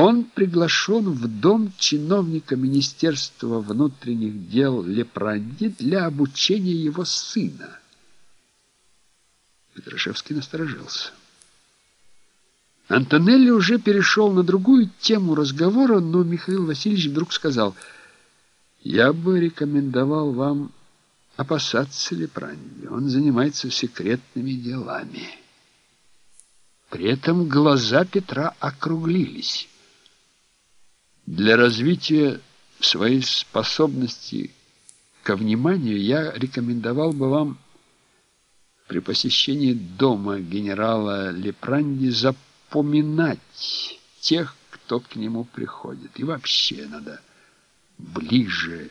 Он приглашен в дом чиновника Министерства внутренних дел Лепранди для обучения его сына. Петрашевский насторожился. Антонелли уже перешел на другую тему разговора, но Михаил Васильевич вдруг сказал, «Я бы рекомендовал вам опасаться Лепранди. Он занимается секретными делами». При этом глаза Петра округлились. Для развития своей способности ко вниманию я рекомендовал бы вам при посещении дома генерала Лепранди запоминать тех, кто к нему приходит. И вообще надо ближе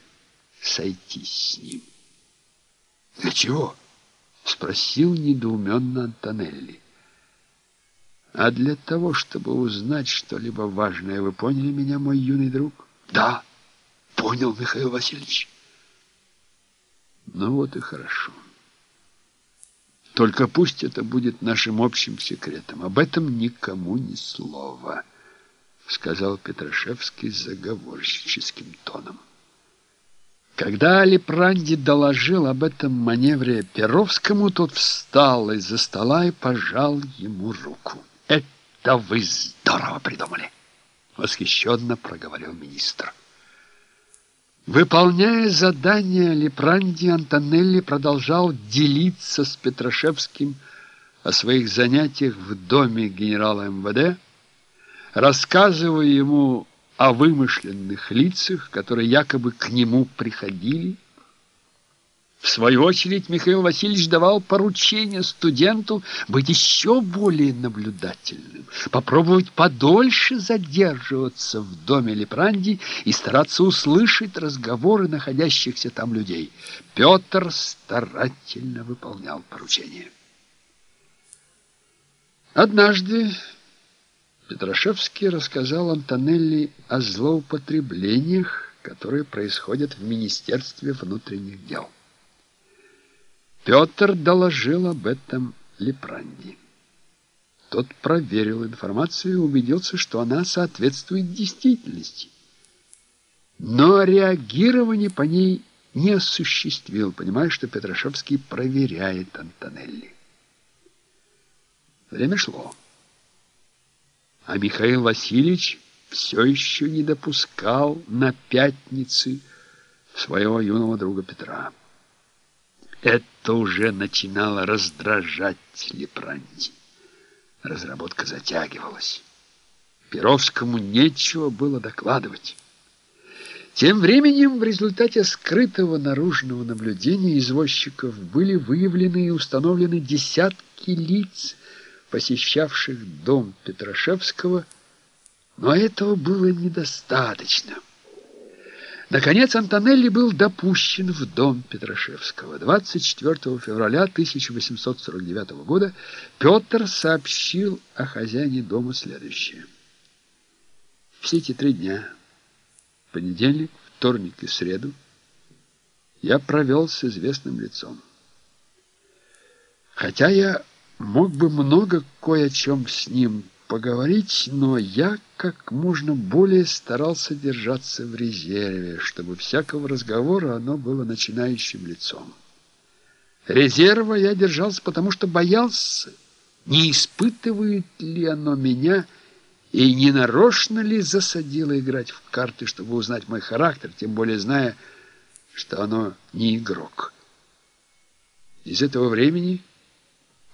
сойтись с ним. «Для чего?» — спросил недоуменно Антонелли. «А для того, чтобы узнать что-либо важное, вы поняли меня, мой юный друг?» «Да, понял, Михаил Васильевич». «Ну вот и хорошо». Только пусть это будет нашим общим секретом. Об этом никому ни слова, сказал Петрашевский заговорщическим тоном. Когда Алипранди доложил об этом маневре Перовскому, тот встал из-за стола и пожал ему руку. «Это вы здорово придумали!» — восхищенно проговорил министр. Выполняя задание Лепранди, Антонелли продолжал делиться с Петрашевским о своих занятиях в доме генерала МВД, рассказывая ему о вымышленных лицах, которые якобы к нему приходили, в свою очередь Михаил Васильевич давал поручение студенту быть еще более наблюдательным, попробовать подольше задерживаться в доме Лепранди и стараться услышать разговоры находящихся там людей. Петр старательно выполнял поручение. Однажды Петрашевский рассказал Антонелли о злоупотреблениях, которые происходят в Министерстве внутренних дел. Петр доложил об этом Лепранди. Тот проверил информацию и убедился, что она соответствует действительности. Но реагирование по ней не осуществил, понимая, что Петрашевский проверяет Антонелли. Время шло. А Михаил Васильевич все еще не допускал на пятницы своего юного друга Петра. Это уже начинало раздражать Лепранти. Разработка затягивалась. Перовскому нечего было докладывать. Тем временем в результате скрытого наружного наблюдения извозчиков были выявлены и установлены десятки лиц, посещавших дом Петрашевского, но этого было недостаточно. Наконец Антонелли был допущен в дом Петрашевского. 24 февраля 1849 года Петр сообщил о хозяине дома следующее. Все эти три дня, понедельник, вторник и среду, я провел с известным лицом. Хотя я мог бы много кое о чем с ним поговорить, но я как можно более старался держаться в резерве, чтобы всякого разговора оно было начинающим лицом. Резерва я держался, потому что боялся, не испытывает ли оно меня и не нарочно ли засадило играть в карты, чтобы узнать мой характер, тем более зная, что оно не игрок. Из этого времени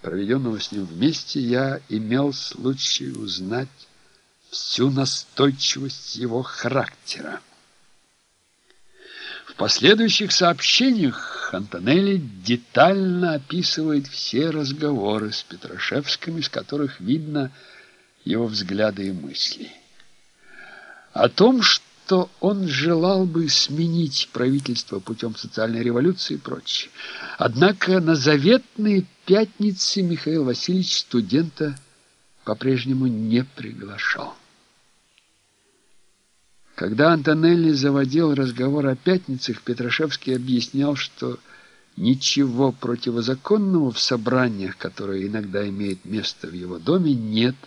проведенного с ним вместе, я имел случай узнать всю настойчивость его характера. В последующих сообщениях Антонелли детально описывает все разговоры с Петрашевским, из которых видно его взгляды и мысли. О том, что что он желал бы сменить правительство путем социальной революции и прочее. Однако на заветные пятницы Михаил Васильевич студента по-прежнему не приглашал. Когда Антонелли заводил разговор о пятницах, Петрашевский объяснял, что ничего противозаконного в собраниях, которые иногда имеют место в его доме, нет –